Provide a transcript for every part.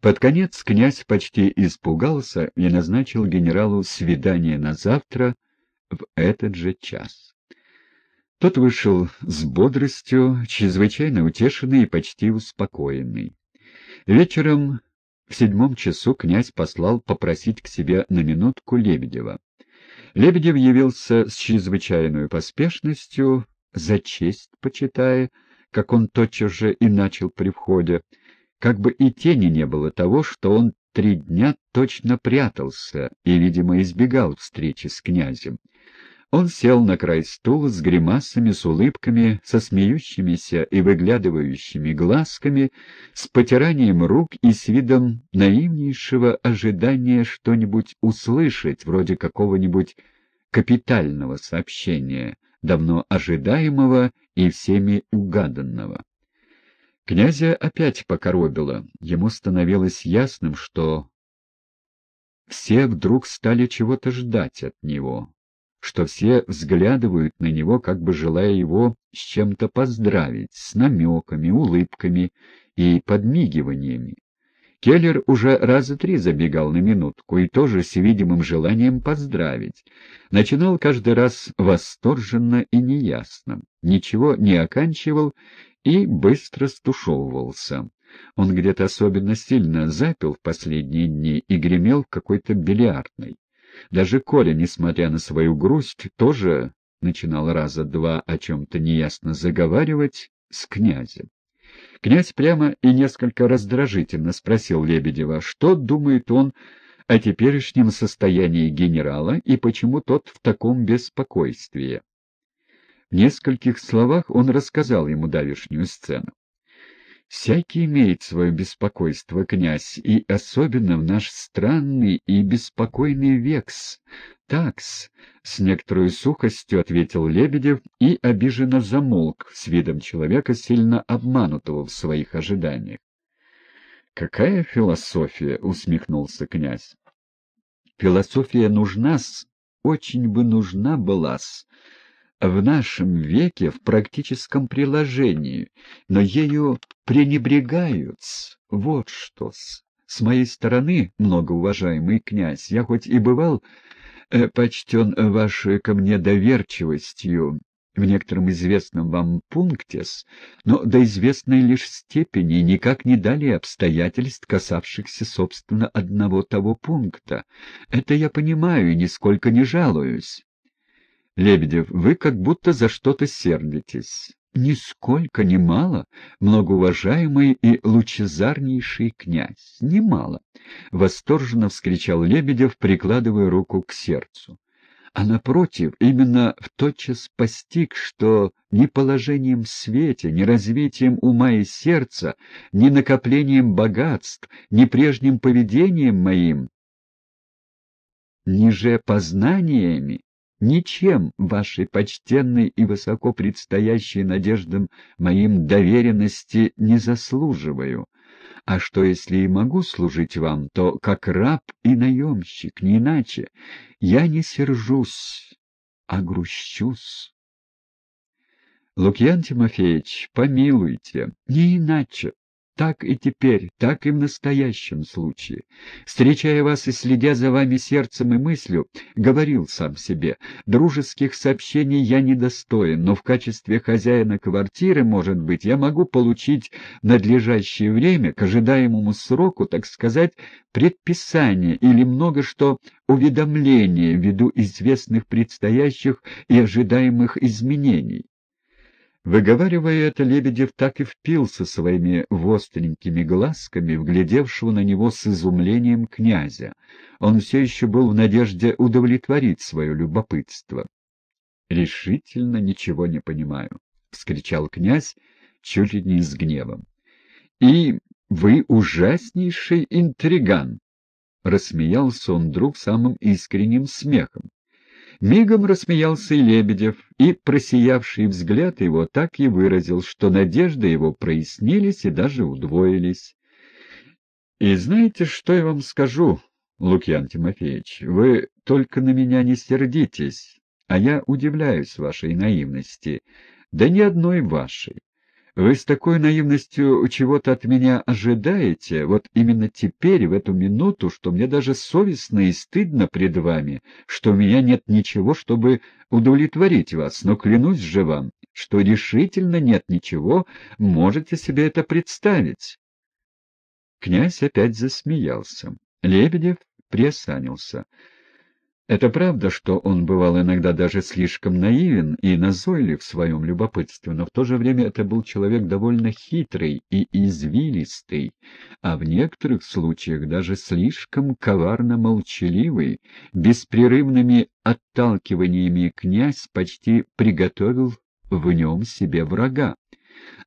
Под конец князь почти испугался и назначил генералу свидание на завтра в этот же час. Тот вышел с бодростью, чрезвычайно утешенный и почти успокоенный. Вечером в седьмом часу князь послал попросить к себе на минутку Лебедева. Лебедев явился с чрезвычайной поспешностью, за честь почитая, как он тотчас же и начал при входе, как бы и тени не было того, что он три дня точно прятался и, видимо, избегал встречи с князем. Он сел на край стула с гримасами, с улыбками, со смеющимися и выглядывающими глазками, с потиранием рук и с видом наивнейшего ожидания что-нибудь услышать, вроде какого-нибудь капитального сообщения, давно ожидаемого и всеми угаданного. Князя опять покоробило. Ему становилось ясным, что все вдруг стали чего-то ждать от него, что все взглядывают на него, как бы желая его с чем-то поздравить, с намеками, улыбками и подмигиваниями. Келлер уже раза три забегал на минутку и тоже с видимым желанием поздравить. Начинал каждый раз восторженно и неясно, ничего не оканчивал и быстро стушевывался. Он где-то особенно сильно запил в последние дни и гремел какой-то бильярдной. Даже Коля, несмотря на свою грусть, тоже начинал раза два о чем-то неясно заговаривать с князем. Князь прямо и несколько раздражительно спросил Лебедева, что думает он о теперешнем состоянии генерала и почему тот в таком беспокойстве. В нескольких словах он рассказал ему давешнюю сцену. «Всякий имеет свое беспокойство, князь, и особенно в наш странный и беспокойный векс. Такс!» — с некоторой сухостью ответил Лебедев и обиженно замолк с видом человека, сильно обманутого в своих ожиданиях. «Какая философия?» — усмехнулся князь. «Философия нужна-с, очень бы нужна была-с, в нашем веке в практическом приложении, но ею пренебрегают. Вот что-с. С моей стороны, многоуважаемый князь, я хоть и бывал э, почтен вашей ко мне доверчивостью в некотором известном вам пункте, но до известной лишь степени никак не дали обстоятельств, касавшихся, собственно, одного того пункта. Это я понимаю и нисколько не жалуюсь. Лебедев, вы как будто за что-то сердитесь. Нисколько, немало, многоуважаемый и лучезарнейший князь. Немало! — восторженно вскричал Лебедев, прикладывая руку к сердцу. А напротив, именно в тотчас постиг, что ни положением в свете, ни развитием ума и сердца, ни накоплением богатств, ни прежним поведением моим, ни же познаниями Ничем вашей почтенной и высоко предстоящей надеждам моим доверенности не заслуживаю. А что, если и могу служить вам, то как раб и наемщик, не иначе. Я не сержусь, а грущусь. Лукьян Тимофеевич, помилуйте, не иначе. Так и теперь, так и в настоящем случае. Встречая вас и следя за вами сердцем и мыслью, говорил сам себе, дружеских сообщений я недостоин, но в качестве хозяина квартиры, может быть, я могу получить надлежащее время, к ожидаемому сроку, так сказать, предписание или много что уведомление ввиду известных предстоящих и ожидаемых изменений. Выговаривая это, Лебедев так и впился своими востренькими глазками, вглядевшего на него с изумлением князя. Он все еще был в надежде удовлетворить свое любопытство. — Решительно ничего не понимаю, — вскричал князь чуть ли не с гневом. — И вы ужаснейший интриган! — рассмеялся он вдруг самым искренним смехом. Мигом рассмеялся и Лебедев, и просиявший взгляд его так и выразил, что надежды его прояснились и даже удвоились. — И знаете, что я вам скажу, Лукьян Тимофеевич? Вы только на меня не сердитесь, а я удивляюсь вашей наивности, да ни одной вашей. Вы с такой наивностью чего-то от меня ожидаете, вот именно теперь, в эту минуту, что мне даже совестно и стыдно пред вами, что у меня нет ничего, чтобы удовлетворить вас, но клянусь же вам, что решительно нет ничего, можете себе это представить. Князь опять засмеялся. Лебедев приосанился. Это правда, что он бывал иногда даже слишком наивен и назойлив в своем любопытстве, но в то же время это был человек довольно хитрый и извилистый, а в некоторых случаях даже слишком коварно-молчаливый, беспрерывными отталкиваниями князь почти приготовил в нем себе врага.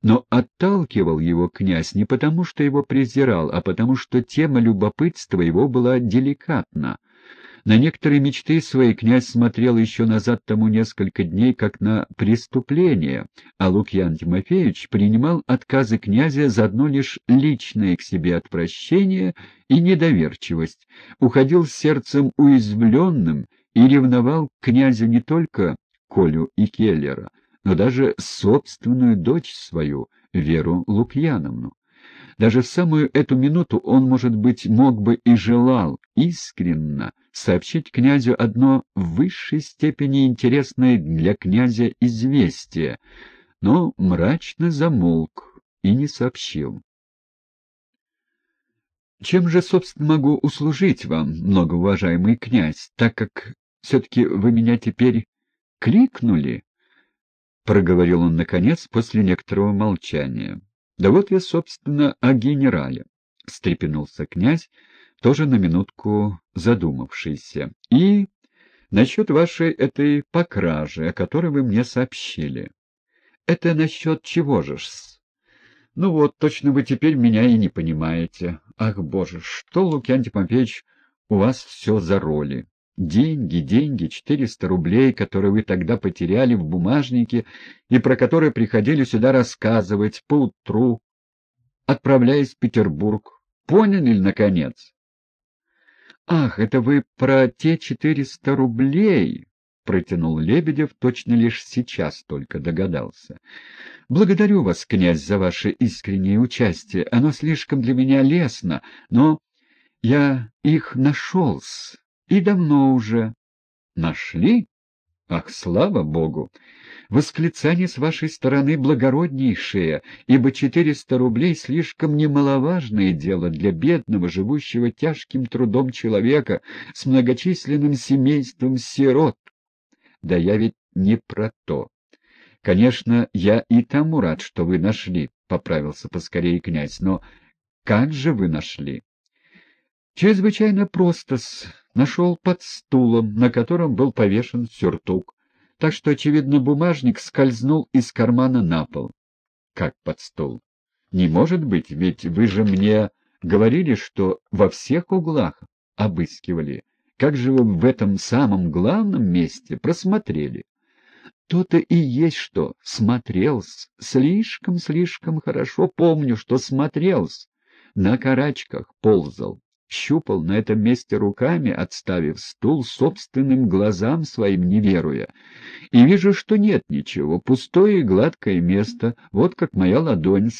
Но отталкивал его князь не потому, что его презирал, а потому, что тема любопытства его была деликатна, на некоторые мечты свои князь смотрел еще назад тому несколько дней, как на преступление, а Лукьян Тимофеевич принимал отказы князя за одно лишь личное к себе отвращение и недоверчивость, уходил с сердцем уязвленным и ревновал к князю не только Колю и Келлера, но даже собственную дочь свою, Веру Лукьяновну. Даже в самую эту минуту он, может быть, мог бы и желал искренно сообщить князю одно в высшей степени интересное для князя известие, но мрачно замолк и не сообщил. «Чем же, собственно, могу услужить вам, многоуважаемый князь, так как все-таки вы меня теперь кликнули?» — проговорил он, наконец, после некоторого молчания. Да вот я, собственно, о генерале, — встрепенулся князь, тоже на минутку задумавшийся. И насчет вашей этой покражи, о которой вы мне сообщили. Это насчет чего же -с? Ну вот, точно вы теперь меня и не понимаете. Ах, боже, что, Лукьян Тимофеевич, у вас все за роли. Деньги, деньги, четыреста рублей, которые вы тогда потеряли в бумажнике и про которые приходили сюда рассказывать поутру, отправляясь в Петербург. Поняли, наконец? «Ах, это вы про те четыреста рублей!» — протянул Лебедев, точно лишь сейчас только догадался. «Благодарю вас, князь, за ваше искреннее участие. Оно слишком для меня лестно, но я их нашел-с, и давно уже. Нашли? Ах, слава Богу! Восклицание с вашей стороны благороднейшее, ибо четыреста рублей слишком немаловажное дело для бедного, живущего тяжким трудом человека с многочисленным семейством сирот. Да я ведь не про то. Конечно, я и тому рад, что вы нашли, — поправился поскорее князь, — но как же вы нашли? Чрезвычайно просто нашел под стулом, на котором был повешен сюртук. Так что, очевидно, бумажник скользнул из кармана на пол. Как под стол? Не может быть, ведь вы же мне говорили, что во всех углах обыскивали. Как же вы в этом самом главном месте просмотрели? То-то и есть что. Смотрелся. Слишком-слишком хорошо помню, что смотрелся. На карачках ползал щупал на этом месте руками, отставив стул, собственным глазам своим не веруя. И вижу, что нет ничего, пустое и гладкое место, вот как моя ладонь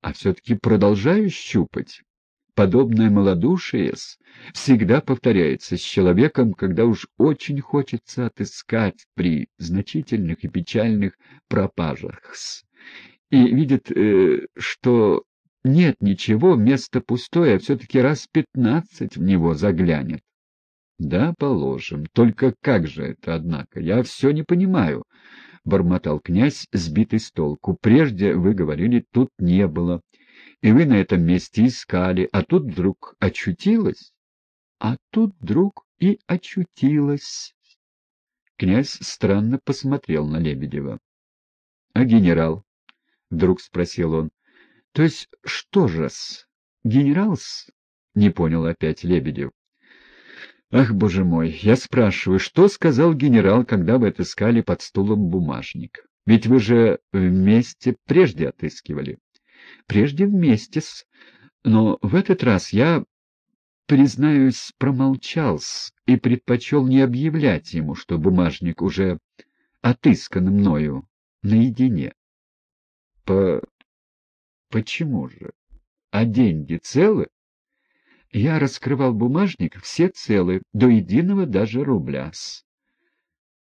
А все-таки продолжаю щупать. Подобное малодушие всегда повторяется с человеком, когда уж очень хочется отыскать при значительных и печальных пропажах. И видит, э, что нет ничего, место пустое, а все-таки раз пятнадцать в него заглянет. Да, положим. Только как же это, однако? Я все не понимаю, — бормотал князь, сбитый с толку. Прежде, вы говорили, тут не было. И вы на этом месте искали, а тут вдруг очутилась? А тут вдруг и очутилась. Князь странно посмотрел на Лебедева. — А генерал? — вдруг спросил он. — То есть что же-с? Генерал-с? — не понял опять Лебедев. — Ах, боже мой, я спрашиваю, что сказал генерал, когда вы отыскали под стулом бумажник? Ведь вы же вместе прежде отыскивали. — Прежде вместе-с. Но в этот раз я, признаюсь, промолчал-с и предпочел не объявлять ему, что бумажник уже отыскан мною наедине. — По Почему же? А деньги целы? Я раскрывал бумажник, все целы, до единого даже рубля-с.